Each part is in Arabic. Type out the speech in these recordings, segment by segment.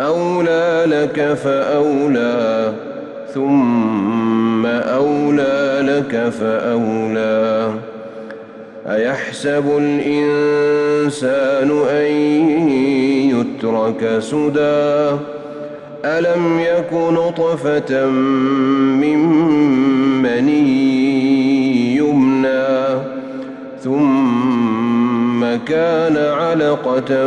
أولى لك فأولى ثم أولى لك فأولى. أيحسب الإنسان أن يترك سدى؟ ألم يك نطفة من مني يمنى؟ ثم كان علقة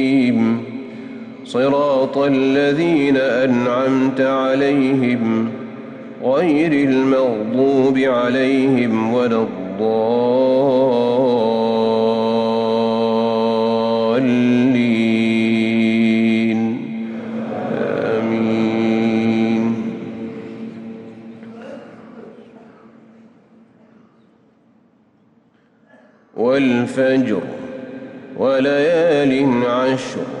صراط الذين أنعمت عليهم غير المغضوب عليهم ولا الضالين. آمين. والفجر وليال عشر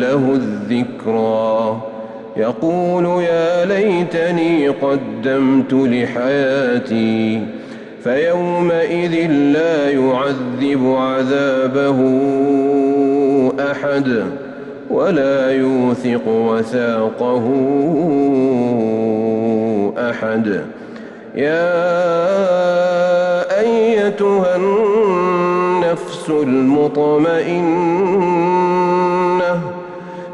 له الذكرى. يقول يا ليتني قدمت لحياتي فيومئذ لا يعذب عذابه أحد ولا يوثق وثاقه أحد. يا أيتها النفس المطمئنة